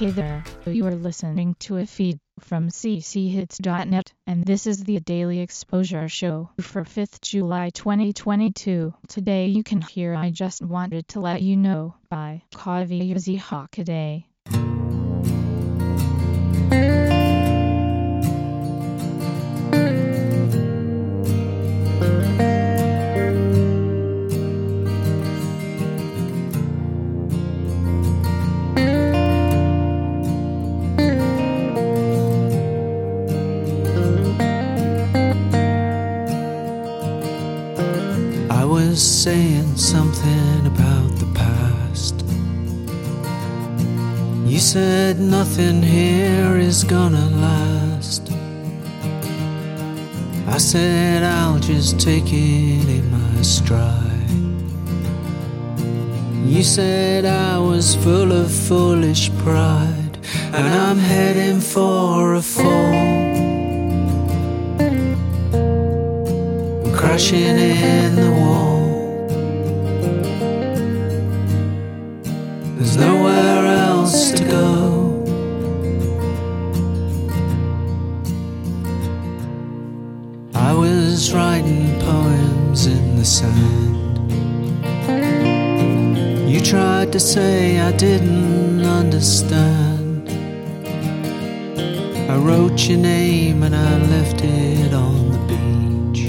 Hey there, you are listening to a feed from cchits.net, and this is the Daily Exposure Show for 5th July 2022. Today you can hear I Just Wanted to Let You Know by Kaviyazi Hockaday. Saying something about the past. You said nothing here is gonna last. I said I'll just take it in my stride. You said I was full of foolish pride, and I'm heading for a fall. crashing in the There's nowhere else to go. I was writing poems in the sand. You tried to say I didn't understand. I wrote your name and I left it on the beach.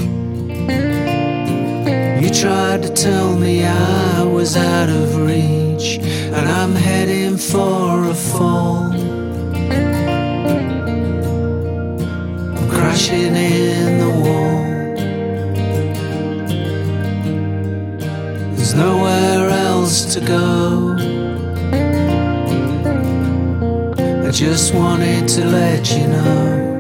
You tried to tell me I was out of reach, and I'm heading for a fall. I'm crashing in the wall. There's nowhere else to go. I just wanted to let you know.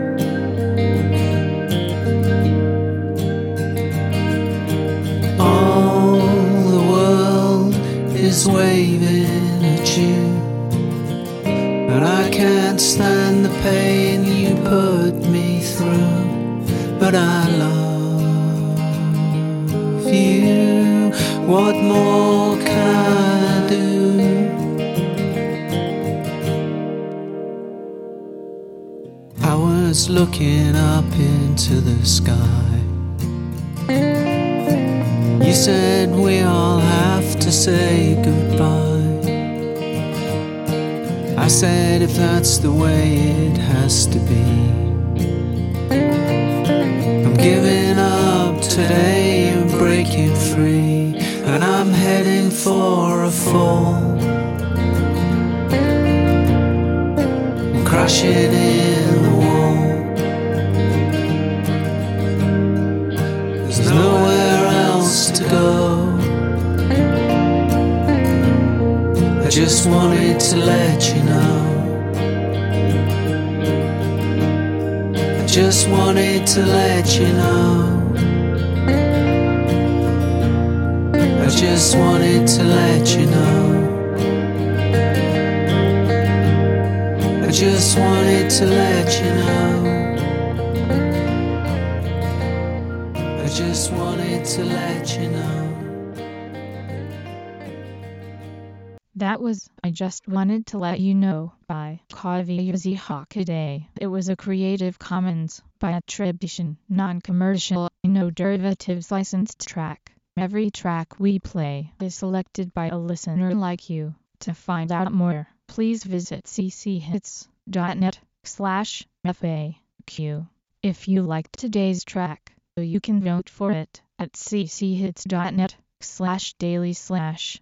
Is waving at you. And I can't stand the pain you put me through. But I love you. What more can I do? I was looking up into the sky. You said we all have to say goodbye. I said if that's the way it has to be. I'm giving up today and breaking free, and I'm heading for a fall. I'm crashing in just wanted to let you know. I just wanted to let you know. I just wanted to let you know. I just wanted to let you know. I just wanted to let you know. That was I Just Wanted to Let You Know by Kaviyazi Hockaday. It was a Creative Commons by attribution, non-commercial, no derivatives licensed track. Every track we play is selected by a listener like you. To find out more, please visit cchits.net slash FAQ. If you liked today's track, you can vote for it at cchits.net slash daily slash